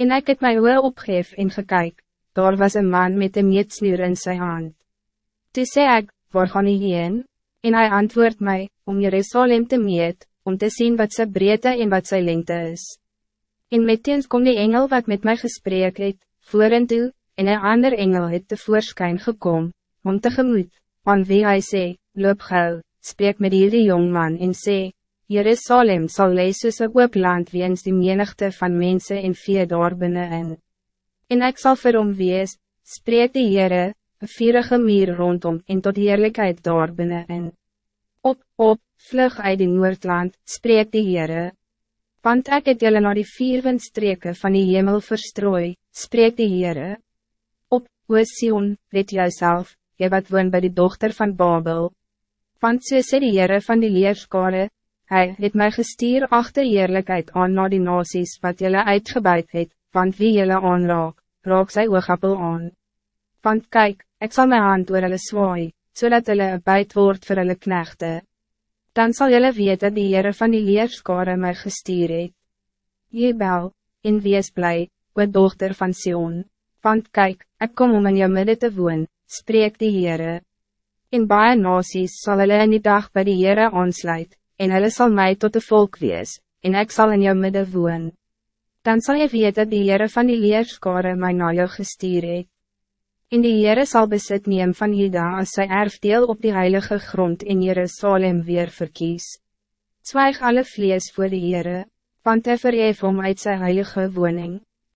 En ik het my oor opgeef en gekyk, daar was een man met een meetsnuur in zijn hand. Toe sê ek, waar gaan hy heen? En hij antwoordt mij, om Jerusalem te meet, om te zien wat zijn breedte en wat zijn lengte is. En meteens kom die engel wat met mij gesprek het, voor en toe, en een ander engel het tevoorschijn gekom, om tegemoet, aan wie hij sê, loop gauw, spreek met hierdie jongman en sê, Jerusalem zal lees soos een oop land weens die menigte van mensen en vee daar in. En ik zal vir hom wees, spreek die Heere, een vierige meer rondom en tot heerlijkheid daar in. Op, op, vlug uit die Noordland, spreek die Heere. Want ek het julle na die vier windstreke van die hemel verstrooi, spreek die Heere. Op, o Sion, red jouself, jy wat woon bij die dochter van Babel. Want so sê die Heere van die leerskare, hy het my gestuur achter eerlijkheid aan na die nasies wat julle uitgebuid het, want wie julle aanraak, raak sy oogappel aan. Want kijk, ik zal mijn hand oor hulle zodat so hulle een buit word vir hulle knechte. Dan zal julle weet dat die Heere van die leerskare my gestuur het. Jebel, en wees blij, o dochter van Sion, want kijk, ik kom om in jou midden te woon, spreek die Heere. In baie nasies sal hulle in die dag by die Heere aansluit, en hulle sal mij tot de volk wees, en ik zal in jou midden woon. Dan zal je weet dat die Heere van die leerskare my na jou gestuur het. En die Heere sal besit neem van Juda as sy erfdeel op die heilige grond in Jerusalem weer verkies. Zwijg alle vlees voor die Heere, want hy verhef om uit sy heilige woning.